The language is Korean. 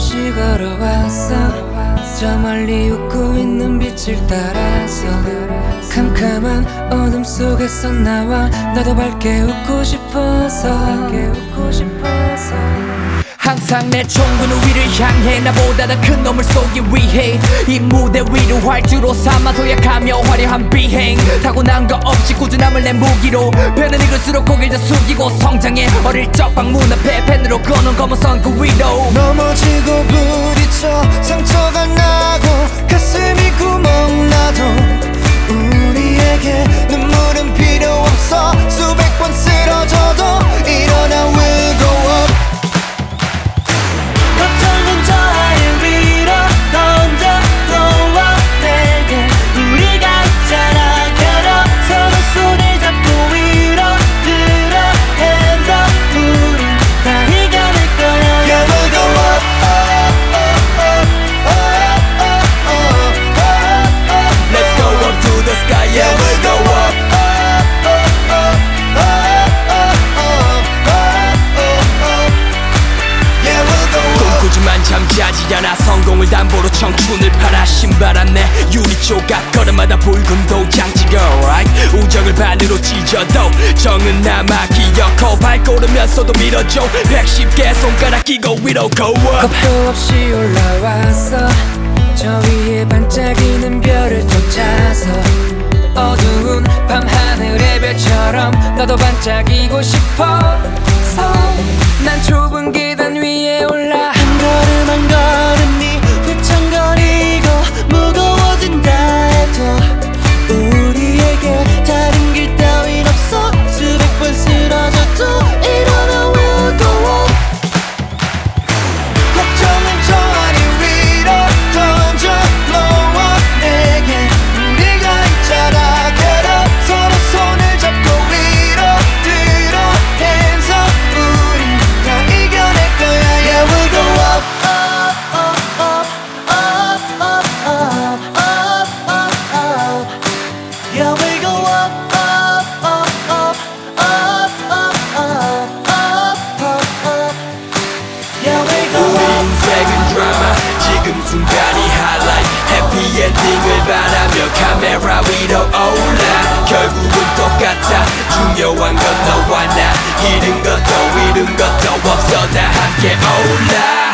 없이 걸어왔어. 저 멀리 웃고 있는 빛을 따라서 캄캄한 어둠 속에서 나와 나도 밝게 웃고 싶어서 항상 내 총구는 위를 향해 나보다 더 큰 놈을 쏘기 위해 이 무대 위를 활주로 삼아 도약하며 화려한 비행. 타고난 거 없이 꾸준함을 내 무기로 배는 익을수록 고개를 더 숙이고 성장해 어릴 적 방문 앞에 펜으로 꺼놓은 검은 선 그 위로. 넘어지고 부딪 성공을 담보로 청춘을 팔아 안내 유리 조각 걸음마다 붉은 도장지고 right? 우정을 반으로 찢어도 정은 남아 기억호 발걸으면서도 밀어줘. 110개 손가락 끼고 위로 go up. 겁도 없이 올라왔어 저 위에 반짝이는 별을 쫓아서 어두운 밤 하늘의 별처럼 너도 반짝이고 싶어 난 좁은 계단 위에 올라 중요한 건 너와 나 잃은 것도 잃은 것도 없어 다 함께 올라